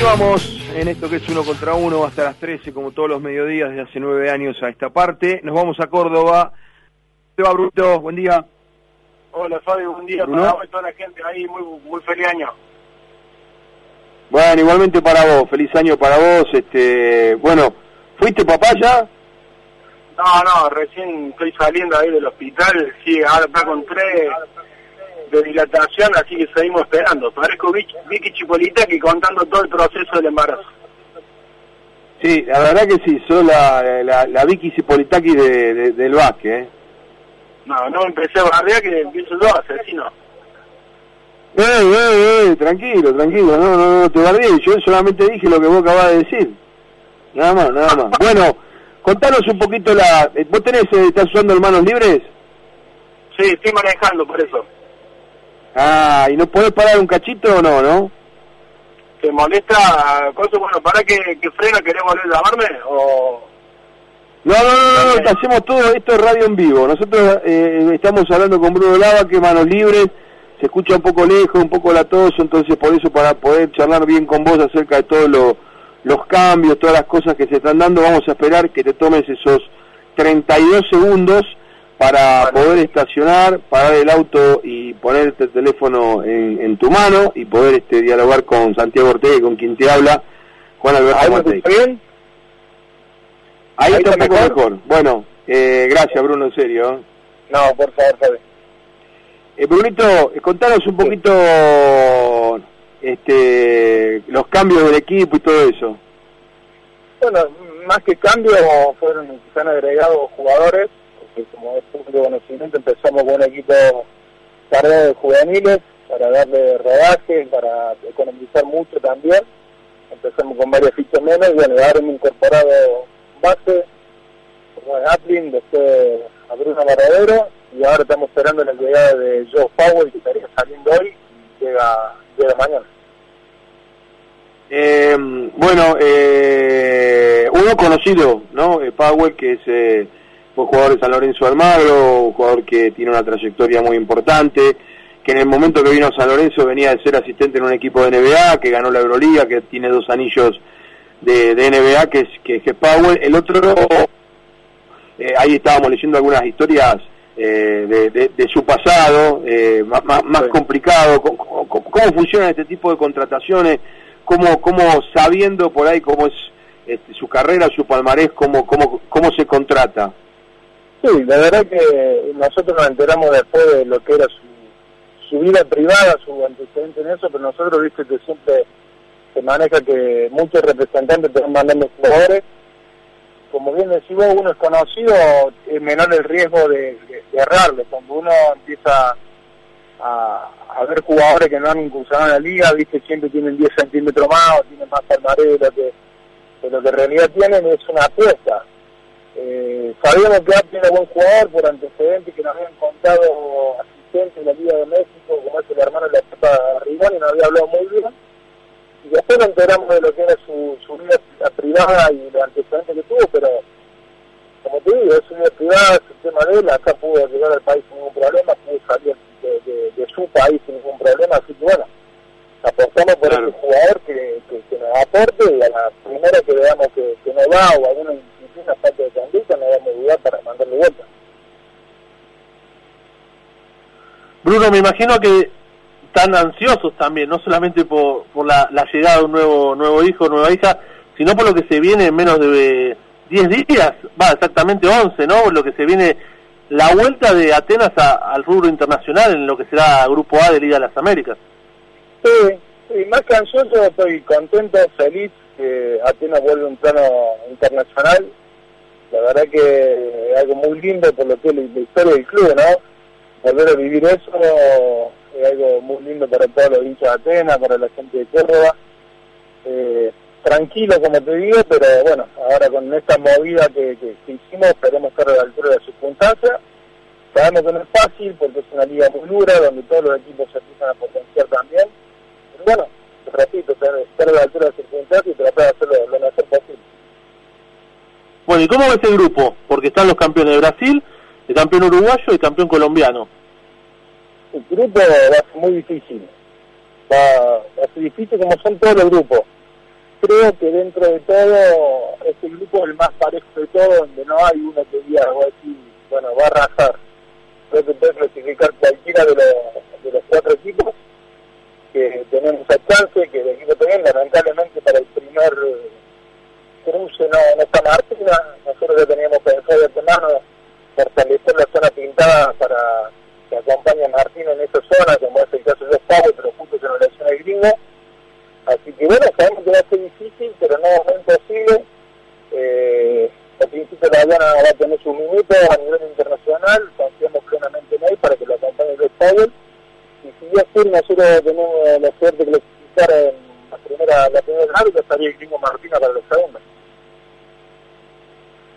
Continuamos en esto que es uno contra uno hasta las 13, como todos los mediodías de hace nueve años a esta parte. Nos vamos a Córdoba. Te va Bruto, buen día. Hola Fabio, buen día Bruno. para vos y toda la gente ahí, muy, muy feliz año. Bueno, igualmente para vos, feliz año para vos. Este, bueno, ¿fuiste papá ya? No, no, recién estoy saliendo ahí del hospital, sí, ahora está con tres de dilatación, así que seguimos esperando. Parezco Vicky, Vicky Chipolita que contando todo el proceso del embarazo. Sí, la verdad que sí, sos la, la, la Vicky Cipolitaki de, de- del básquet, ¿eh? No, no empecé a bardear que empiezo yo, asesino. Eh, eh, eh, tranquilo, tranquilo, no, no, no te bardees, yo solamente dije lo que vos acabas de decir. Nada más, nada más. Bueno, contanos un poquito la... eh, ¿Vos tenés, eh, estás usando el manos libres? Sí, estoy manejando por eso. Ah, ¿y no podés parar un cachito o no, no? ¿Te molesta? Cosa, bueno, ¿para que, que frena querés volver a llamarme? O... No, no, no, no, no, te hacemos todo esto es radio en vivo. Nosotros eh, estamos hablando con Bruno Lava, que manos libres, se escucha un poco lejos, un poco latoso, entonces por eso para poder charlar bien con vos acerca de todos lo- los cambios, todas las cosas que se están dando, vamos a esperar que te tomes esos 32 segundos para Vale. poder estacionar, parar el auto y ponerte el teléfono en, en tu mano y poder este, dialogar con Santiago Ortega y con quien te habla, Juan Alberto ¿Ahí me Matei. bien? Ahí, ¿Ahí está un está poco mejor? mejor. Bueno, eh, gracias Bruno, en serio. ¿eh? No, por favor, Fabio. Eh, Brunito, eh, contanos un poquito este, los cambios del equipo y todo eso. Bueno, más que cambio, fueron, se han agregado jugadores, como es público conocimiento, empezamos con un equipo cargado de juveniles para darle rodaje, para economizar mucho también. Empezamos con varias fichas menos bueno, ahora hemos incorporado base, como es Aplin, después a Bruno Maradero y ahora estamos esperando la llegada de Joe Powell que estaría saliendo hoy y llega, llega mañana. Eh, bueno, eh, uno conocido, ¿no? Eh, Powell, que es eh, fue jugador de San Lorenzo Almagro, un jugador que tiene una trayectoria muy importante, que en el momento que vino a San Lorenzo venía de ser asistente en un equipo de NBA, que ganó la Euroliga, que tiene dos anillos de, de NBA, que es, que, es Powell. El otro, eh, ahí estábamos leyendo algunas historias eh, de, de- de su pasado, eh, más, más, Sí. complicado, ¿Cómo, cómo, cómo funcionan este tipo de contrataciones? ¿Cómo, cómo sabiendo por ahí cómo es este, su carrera, su palmarés, cómo, cómo, cómo se contrata? Sí, la verdad que nosotros nos enteramos después de lo que era su, vida privada, su antecedente en eso, pero nosotros, viste, que siempre se maneja que muchos representantes te van mandando jugadores. Como bien decís vos, uno es conocido, es menor el riesgo de, de- errarle. Cuando uno empieza a, ver jugadores que no han incursionado en la liga, viste, siempre tienen 10 centímetros más o tienen más palmarés de que, lo que en realidad tienen, es una apuesta. Eh, sabíamos que Apple era buen jugador por antecedentes que nos habían contado asistentes de la Liga de México, como es el hermano de la Copa Rigón, y nos había hablado muy bien. Y después nos enteramos de lo que era su, su vida privada y los antecedentes que tuvo, pero como te digo, es su vida privada, es el tema de él, acá pudo llegar al país sin ningún problema, pudo salir de, de- de su país sin ningún problema, así que bueno, apostamos por Claro. ese jugador que, que, que nos aporte y a la primera que veamos que, que no va o alguna disciplina falta de conducta, no vamos a dudar para mandarle vuelta. Bruno, me imagino que están ansiosos también, no solamente por, la, la llegada de un nuevo nuevo hijo, nueva hija, sino por lo que se viene en menos de 10 días, va, exactamente 11, ¿no? Lo que se viene, la vuelta de Atenas a- al rubro internacional en lo que será Grupo A de Liga de las Américas. Sí, sí, más que ansioso, estoy contento, feliz que Atenas vuelve a un plano internacional. La verdad que es algo muy lindo por lo que es la historia del club, ¿no? Volver a vivir eso es algo muy lindo para todos los hinchas de Atenas, para la gente de Córdoba. Eh, tranquilo, como te digo, pero bueno, ahora con esta movida que, hicimos, esperemos estar a la altura de circunstancias. Sabemos que no es fácil porque es una liga muy dura, donde todos los equipos se empiezan a potenciar también. Pero bueno, repito, estar a la altura de circunstancias y tratar de hacerlo lo mejor posible. Bueno, ¿y cómo ves el grupo? Porque están los campeones de Brasil, el campeón uruguayo y el campeón colombiano. El grupo va a ser muy difícil. Va, va a ser difícil como son todos los grupos. creo que dentro de todo este grupo es el más parejo de todo, donde no hay uno que diga bueno, va a arrasar. Creo que puede clasificar cualquiera de los, de los cuatro equipos, que tenemos esa chance, que el equipo también, lamentablemente para el primer cruce no, no está Martina, nosotros ya teníamos pensado de antemano fortalecer la zona pintada para que acompañe a Martina en esa zona, como es el caso de Estado, pero justo que no lesiona el gringo. Así que bueno, sabemos que va a ser difícil, pero no, es imposible. Eh, al principio la Diana va a tener su minuto a nivel internacional, confiamos plenamente en él para que lo acompañe el Estado. Y si ya sí, nosotros tenemos la suerte de clasificar en la primera, la primera estaría el gringo Martina para la segunda.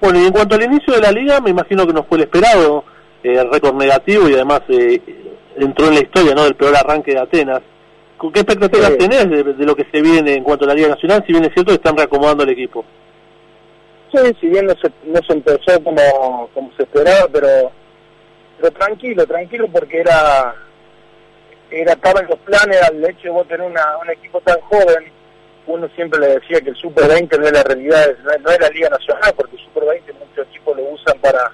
Bueno, y en cuanto al inicio de la liga, me imagino que no fue el esperado, eh, el récord negativo y además eh, entró en la historia ¿no? del peor arranque de Atenas. ¿Con qué expectativas tenés de, lo que se viene en cuanto a la Liga Nacional? Si bien es cierto que están reacomodando el equipo. Sí, si bien no se, no se empezó como, como se esperaba, pero, pero tranquilo, tranquilo porque era, era estaba en los planes al hecho de vos tener una, un equipo tan joven uno siempre le decía que el Super 20 no era realidad, no era Liga Nacional, porque el Super 20 muchos equipos lo usan para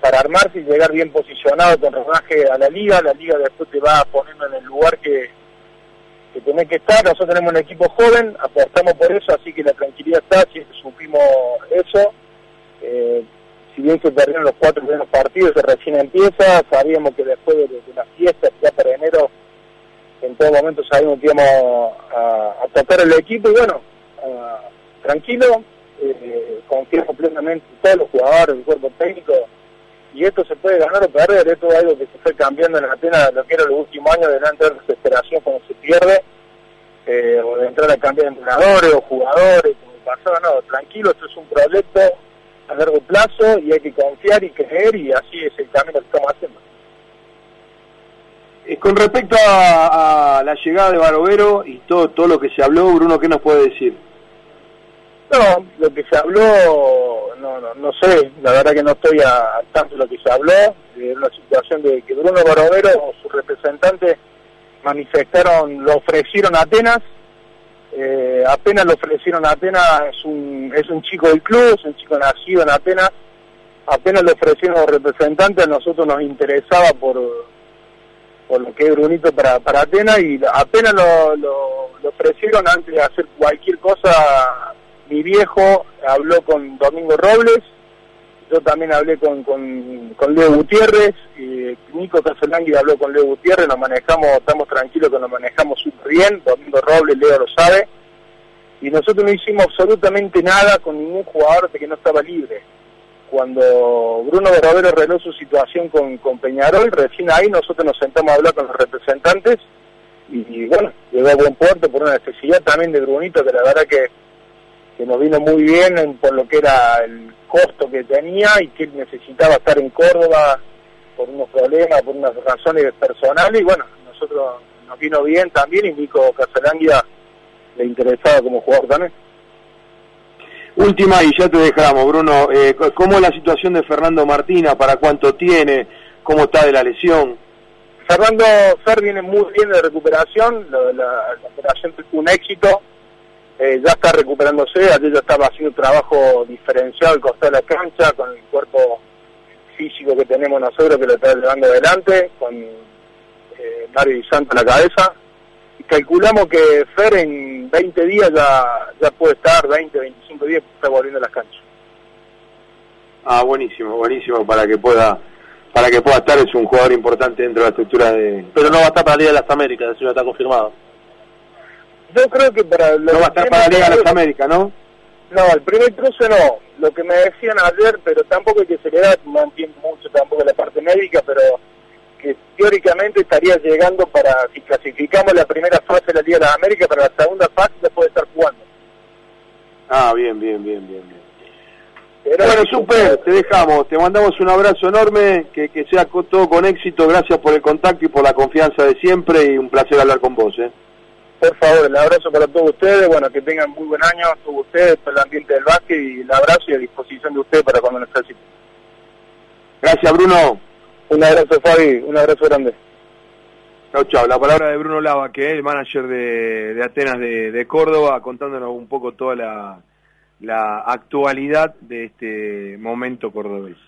para armarse y llegar bien posicionado con rodaje a la liga, la liga después te va poniendo en el lugar que, que tenés que estar, nosotros tenemos un equipo joven, apostamos por eso, así que la tranquilidad está, siempre supimos eso, eh, si bien se perdieron los cuatro primeros partidos, se recién empieza, sabíamos que después de, de la fiesta, ya para enero, en todo momento sabíamos que íbamos a, a tocar el equipo y bueno, tranquilo, eh, confiamos plenamente en todos los jugadores, el cuerpo técnico, y esto se puede ganar o perder, esto es algo que se fue cambiando en la pena lo que era los últimos años de la desesperación cuando se pierde, eh, o de entrar a cambiar entrenadores o jugadores, como pasaba, no, tranquilo, esto es un proyecto a largo plazo y hay que confiar y creer y así es el camino que estamos haciendo. Eh, con respecto a, la llegada de Barovero y todo, todo lo que se habló, Bruno, ¿qué nos puede decir? No, lo que se habló, no, no, no sé, la verdad que no estoy al tanto de lo que se habló, de una situación de que Bruno Barovero o sus representantes manifestaron, lo ofrecieron a Atenas, eh, apenas lo ofrecieron a Atenas, es un, es un chico del club, es un chico nacido en Atenas, apenas lo ofrecieron los representantes, a nosotros nos interesaba por por lo que es Brunito para, para Atenas y apenas lo, lo, ofrecieron antes de hacer cualquier cosa, mi viejo habló con Domingo Robles, yo también hablé con, con, Leo Gutiérrez, y Nico Casolangui habló con Leo Gutiérrez, nos manejamos, estamos tranquilos que nos manejamos súper bien, Domingo Robles, Leo lo sabe, y nosotros no hicimos absolutamente nada con ningún jugador de que no estaba libre cuando Bruno Verdadero arregló su situación con, Peñarol, recién ahí nosotros nos sentamos a hablar con los representantes y, bueno, llegó a buen puerto por una necesidad también de Brunito, que la verdad que, que nos vino muy bien por lo que era el costo que tenía y que necesitaba estar en Córdoba por unos problemas, por unas razones personales y bueno, nosotros nos vino bien también y Nico Casalanguia le interesaba como jugador también. Última y ya te dejamos, Bruno. Eh, ¿Cómo es la situación de Fernando Martina? ¿Para cuánto tiene? ¿Cómo está de la lesión? Fernando Fer viene muy bien de recuperación. La, operación fue un éxito. Eh, ya está recuperándose. Ayer ya estaba haciendo trabajo diferenciado al costado de la cancha con el cuerpo físico que tenemos nosotros que lo está llevando adelante, con eh, Mario y Santo a la cabeza calculamos que Fer en 20 días ya, ya puede estar, 20, 25 días, está volviendo a las canchas. Ah, buenísimo, buenísimo, para que pueda para que pueda estar, es un jugador importante dentro de la estructura de... Pero no va a estar para la Liga de las Américas, eso ya está confirmado. Yo creo que para... No va a estar para la Liga de las Américas, ¿no? No, el primer cruce no. Lo que me decían ayer, pero tampoco hay que acelerar, no entiendo mucho tampoco la parte médica, pero que teóricamente estaría llegando para, si clasificamos la primera fase de la Liga de las Américas, para la segunda fase ya puede estar jugando. Ah, bien, bien, bien, bien. bien. bueno, super, te dejamos, te mandamos un abrazo enorme, que, que sea todo con éxito, gracias por el contacto y por la confianza de siempre y un placer hablar con vos. ¿eh? Por favor, el abrazo para todos ustedes, bueno, que tengan muy buen año todos ustedes, todo el ambiente del básquet y el abrazo y a disposición de ustedes para cuando necesiten. Gracias, Bruno. Un abrazo, Fabi. Un abrazo grande. Chao, chao. La palabra de Bruno Lava, que es el manager de, Atenas de, Córdoba, contándonos un poco toda la, la actualidad de este momento cordobés.